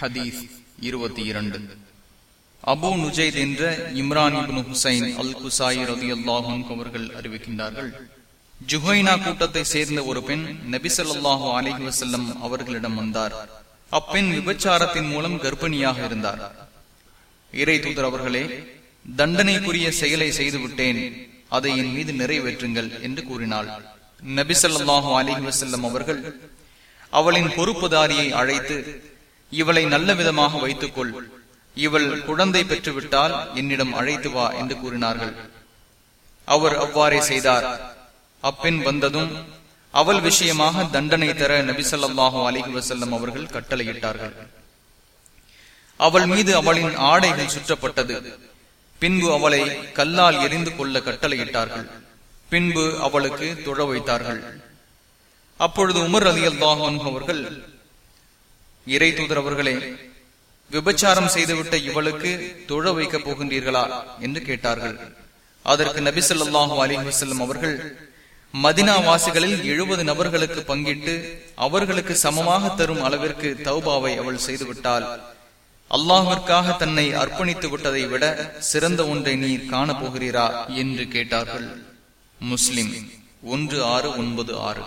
ஹதீஸ் இருபத்தி இரண்டு. அபு நுஜைத் என்ற இம்ரான் இப்னு ஹுசைன் அல் குசாயி ரதி அல்லாஹும் அவர்கள் அறிவிக்கின்றார்கள் ஜுஹைனா கூட்டத்தை சேர்ந்த ஒரு பெண் நபிசல்லாஹு அலிஹி வசல்லம் அவர்களிடம் வந்தார். அப்பெண் விபச்சாரத்தின் மூலம் கர்ப்பிணியாக இருந்தார். இறை தூதர் அவர்களே தண்டனைக்குரிய செயலை செய்துவிட்டேன் அதை என் மீது நிறைவேற்றுங்கள் என்று கூறினாள். நபிசல்லாஹு அலிஹி வசல்லம் அவர்கள் அவளின் பொறுப்புதாரியை அழைத்து இவளை நல்ல விதமாக வைத்துக்கொள். இவள் குழந்தை பெற்றுவிட்டால் என்னிடம் அழைத்து வா என்று கூறினார்கள். அவர் அவ்வாறே செய்தார். அப்பெண் வந்ததும் அவள் விஷயமாக தண்டனை தர நபிசல்லாஹு அலிஹி வசல்லம் அவர்கள் கட்டளையிட்டார்கள். அவள் மீது அவளின் ஆடைகள் சுற்றப்பட்டது. பின்பு அவளை கல்லால் எரிந்து கொள்ள கட்டளையிட்டார்கள். பின்பு அவளுக்கு துழ வைத்தார்கள். அப்பொழுது உமர் அலி அல்லாஹன் அவர்கள் இறை தூதர் அவர்களே விபச்சாரம் செய்துவிட்ட இவளுக்கு தொழ வைக்கப் போகின்றீர்களா என்று கேட்டார்கள். அதற்கு நபி சொல்லாஹு அலி வசல்லம் அவர்கள் மதினா வாசிகளில் எழுபது நபர்களுக்கு பங்கிட்டு அவர்களுக்கு சமமாக தரும் அளவிற்கு தௌபாவை அவள் செய்துவிட்டால் அல்லாஹிற்காக தன்னை அர்ப்பணித்து விட்டதை விட சிறந்த ஒன்றை நீர் காணப்போகிறீரா என்று கேட்டார்கள். முஸ்லிம் ஒன்று ஆறு ஒன்பது ஆறு.